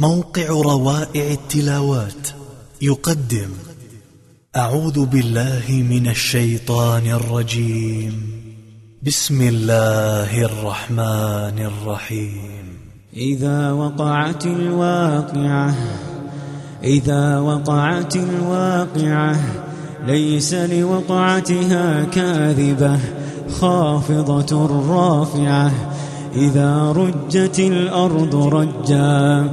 موقع روائع التلاوات. يقدم أعوذ بالله من الشيطان الرجيم. بسم الله الرحمن الرحيم. إذا وقعت الواقعة إذا وقعت الواقعة ليس لوقعتها كاذبة خافضة رافعة. إذا رجت الأرض رجا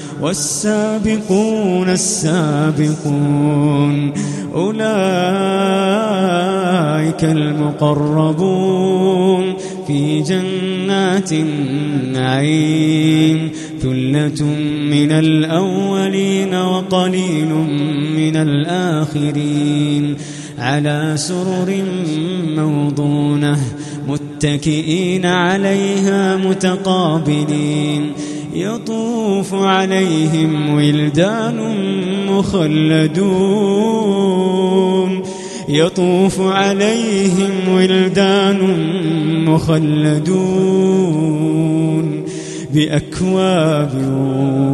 والسابقون السابقون أولئك المقربون في جنات النعيم ثلة من الأولين وقليل من الآخرين على سرر موضونة متكئين عليها متقابلين. يطوف عليهم ولدان مخلدون. يطوف عليهم ولدان مخلدون. بأكواب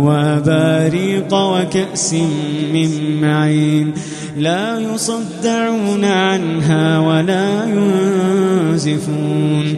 وباريق وكأس من معين. لا يصدعون عنها ولا ينزفون.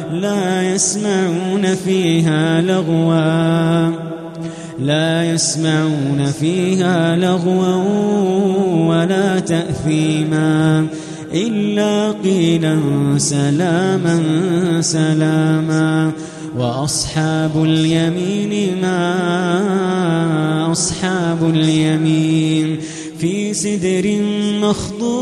لا يسمعون فيها لغوا. لا يسمعون فيها لغوا ولا تأثيما. إلا قيلا سلاما سلاما. وأصحاب اليمين ما أصحاب اليمين. في سدر مخضود.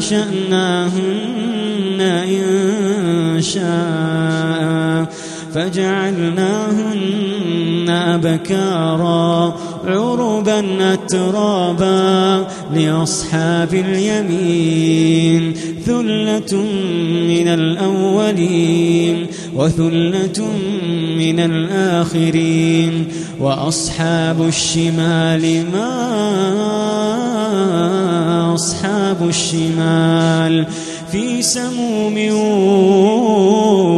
أنشأناهن إن شاء فجعلناهن أبكارا عربا أترابا لأصحاب اليمين ثلة من الأولين وثلة من الآخرين وأصحاب الشمال ما أصحاب الشمال في سموم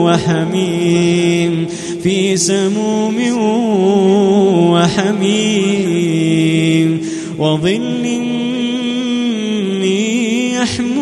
وحميم في سموم وحميم وظل يحموم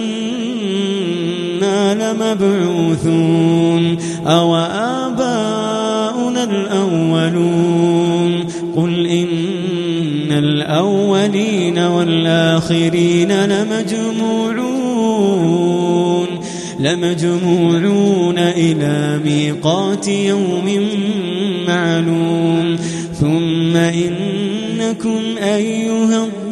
لمبعوثون أو آباؤنا الأولون قل إن الأولين والآخرين لمجموعون لمجموعون إلى ميقات يوم معلوم ثم إنكم أيها الضالون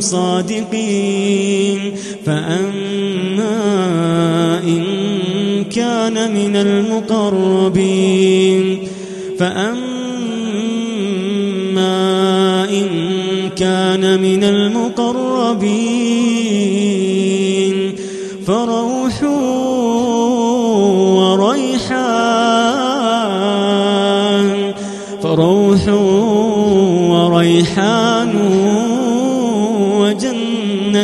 صادقين فأما إن كان من المقربين فأما إن كان من المقربين فروح وريحان فروح وريحان